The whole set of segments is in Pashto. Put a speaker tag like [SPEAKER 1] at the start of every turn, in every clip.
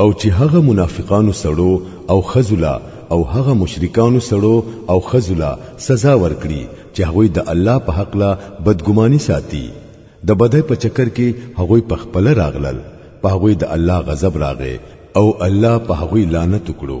[SPEAKER 1] او چې هغه منافقانو سړو او خزلا او هغه مشرکانو سړو او خزلا سزا ورکړي چې هغه د الله په حق لا بدګماني ساتي د بدای په چکر کې هغه په خپل راغلل په هغه د الله غضب راغې او الله په هغه لعنت وکړو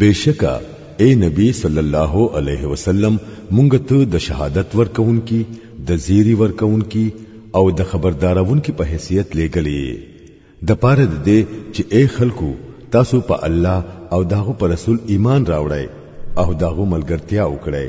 [SPEAKER 1] بشکا اے نبی صلی الله علیه وسلم مونږ ته د شهادت ورکونکي د زیری ورکونکي او د خبردارونکي په حیثیت لېګلې د پاره د دې چې اے خلکو تاسو په الله او داغو پر رسول ایمان راوړی او داغو ملګرتیا وکړی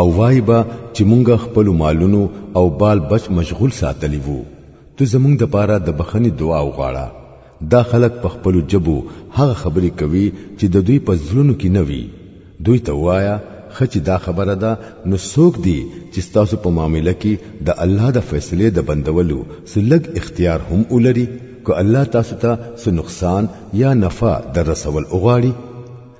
[SPEAKER 1] او
[SPEAKER 2] وای با چې مونږ خپل مالونو او بال بچ مشغول ساتلی وو ته زمونږ د پاره د بخنې دعا وغواړه دا خلک په خپل جبو هغه خبرې کوي چې د دوی په ځلونو کې نه وي دوی ته وایا خچې دا خبره ده نو څوک دی چې تاسو په معاملې کې د الله د فیصلې د بندولو سلګ اختیار هم ولري کو الله تاسو ته څه نقصان یا نفع در رسول اوغاړي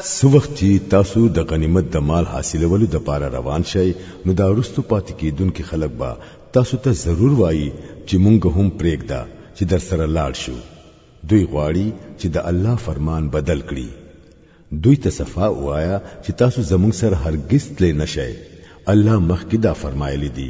[SPEAKER 2] څه وخت چې تاسو د غنیمت د مال حاصلولو د پاره روان شئ نو دا رستو پاتې کیدونکو خلک به تاسو ته ضرور وایي چې مونږ هم پرېږده چې در سره لاړ شو دوی غواړي چې د الله فرمان بدل کړي دوی ته صفا وایا چې تاسو زمونږ سره هرگز تللی نشئ الله مخکې دا فرمایلی دي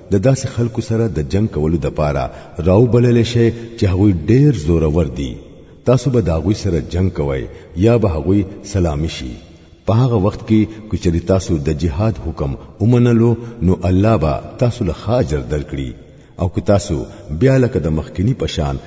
[SPEAKER 2] د داسې خلکو سره د جنگ کولو د پاره راو بلل شي چې هغوی ډیر زورور دي تاسو به داغوی سره جنگ کوئ یا به هغوی سلامي شي په هغه وخت کې کچری تاسو د جهاد حکم ومنلو نو الله به تاسو له خاجر درکړي او که تاسو بیا لکه د مخکینی پشان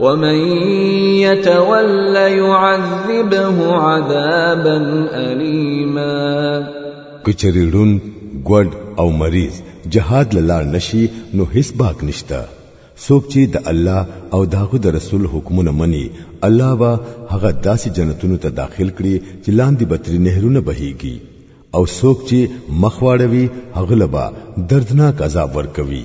[SPEAKER 1] ومن يتول يعذبه عذابا اليما
[SPEAKER 2] کچری ړوند ګډ او مریض جهاد لار نشي نو هیڅ باک نشته څوک چې د الله او داغه د رسول حکمونه مني الله به هغه داسې جنتونو ته داخل کړي چې لاندې بتري نهرونه بهيږي او څوک چې مخواړوي هغه لبا دردناک عذاب ورکوي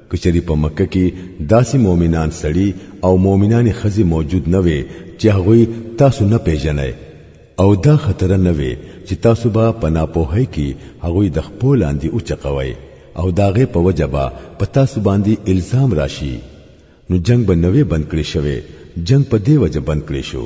[SPEAKER 1] کچری په مکه کې داسې مؤمنان سړي او مؤمنانې خزي موجود نه وي چې هغوی تاسو نه پیژنئ او دا خطر نه وي چې تاسو به په ناپوهۍ کې هغوی د خپو لاندې اوچقوئ او داغه په وجه به په تاسو باندې الزام راشي نو جنگ به نوې بند کړی شوی جنگ په دې وجه بند کړی شو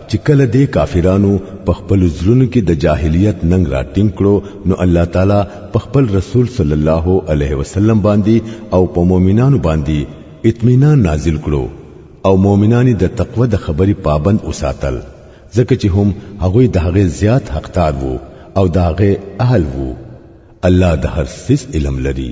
[SPEAKER 1] چې کله دې کافرانو په خپل زړونو کې د جاهلیت ننګ راټینګ کړو نو الله تعالی په خپل رسول صلی الله علیه وسلم باندې او په مؤمنانو باندې اطمینان نازل کړو او مؤمنانی د تقوه د خبرې پابند وساتل ځکه چې هم هغه د هغه زیات حقدار وو او د هغه اهل وو الله د هر څه علم لري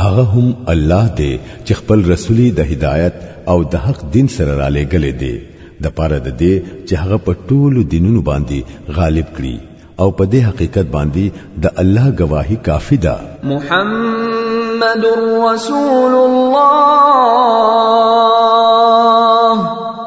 [SPEAKER 1] هغه هم الله دی چې خپل رسولي د هدایت او د حق دین سره را لېږلې دی د پاره د دې چې هغه په ټولو دینونو باندې غالب کړي او په دې حقیقت باندې د الله گواهی کافی ده
[SPEAKER 2] محمد رسول الله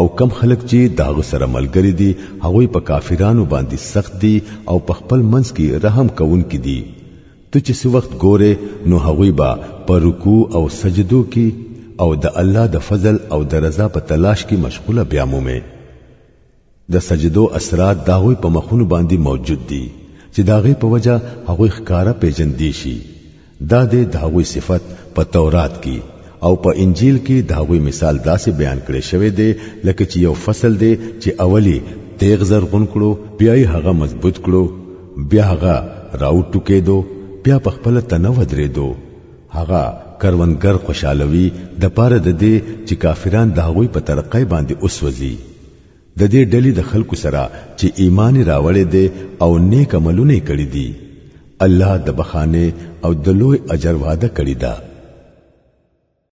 [SPEAKER 1] او کم خلک چې داغه سره ملګری دي هغه په کافرانو باندې سخت دي او په خپل منځ کې رحم کوونکې دي ته چې څو وخت ګوره نو هغه به په رکوع او سجدو کې او د الله د فضل او د رضا په تلاش کې مشغوله بیا مومه د سجدو اثرات داغه په مخونو باندې موجود دي چې داغه په وجه هغه ښکارا پیجن دي شي دا دی د هغوی صفت په تورات کې او په انجیل کې د هغوی مثال داسې بیان کړی شوی دی لکه چې یو فصل دی چې اولی تیغ زرغون کړو بیا یې هغه مضبوط کړو بیا هغه راو ټوکېدو بیا په خپل تنه ودرېدو هغه کروندګر خوشالوي د پاره د دې چې کافران د هغوی په ترقۍ باندې اوسوځي د دې ډلې د خلکو سره چې ایمان راوړې دي او نیک عملونه کړې دي الله د بخانه او د لوی اجر وعده کړې ده